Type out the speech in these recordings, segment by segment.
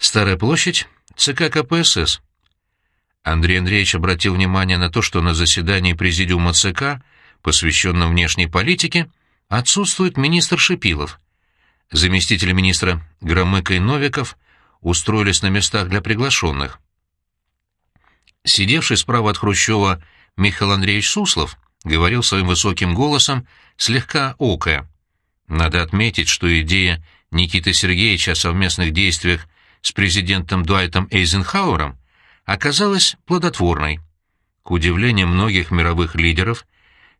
Старая площадь, ЦК КПСС. Андрей Андреевич обратил внимание на то, что на заседании Президиума ЦК, посвященном внешней политике, отсутствует министр Шипилов. Заместители министра Громыко и Новиков устроились на местах для приглашенных. Сидевший справа от Хрущева Михаил Андреевич Суслов говорил своим высоким голосом, слегка окая. Надо отметить, что идея Никиты Сергеевича о совместных действиях с президентом Дуайтом Эйзенхауэром оказалась плодотворной. К удивлению многих мировых лидеров,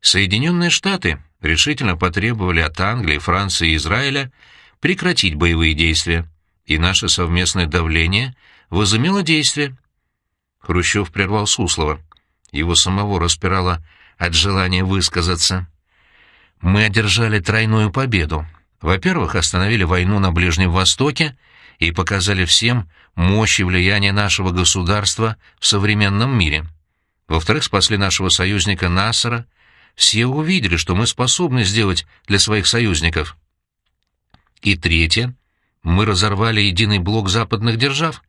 Соединенные Штаты решительно потребовали от Англии, Франции и Израиля прекратить боевые действия, и наше совместное давление возымело действие. Хрущев прервал Суслова. Его самого распирало от желания высказаться. «Мы одержали тройную победу. Во-первых, остановили войну на Ближнем Востоке и показали всем мощь и влияние нашего государства в современном мире. Во-вторых, спасли нашего союзника Нассера. Все увидели, что мы способны сделать для своих союзников. И третье, мы разорвали единый блок западных держав.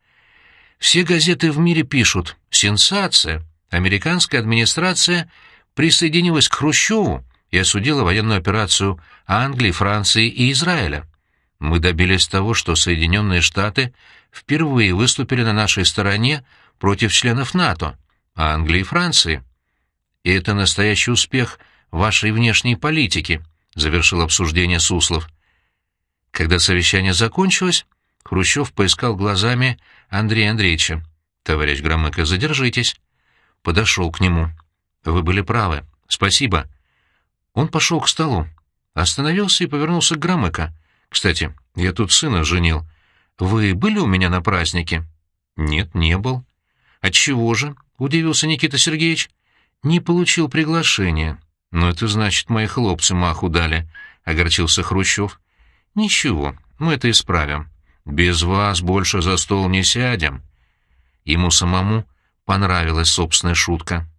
Все газеты в мире пишут «Сенсация! Американская администрация присоединилась к Хрущеву и осудила военную операцию Англии, Франции и Израиля. Мы добились того, что Соединенные Штаты впервые выступили на нашей стороне против членов НАТО, Англии и Франции. И это настоящий успех вашей внешней политики, завершил обсуждение Суслов. Когда совещание закончилось, Хрущев поискал глазами Андрея Андреевича. «Товарищ Громыко, задержитесь». Подошел к нему. «Вы были правы. Спасибо». Он пошел к столу, остановился и повернулся к Громыко. «Кстати, я тут сына женил. Вы были у меня на празднике?» «Нет, не был». «Отчего же?» — удивился Никита Сергеевич. «Не получил приглашения». «Ну, это значит, мои хлопцы маху дали», — огорчился Хрущев. «Ничего, мы это исправим. Без вас больше за стол не сядем». Ему самому понравилась собственная шутка.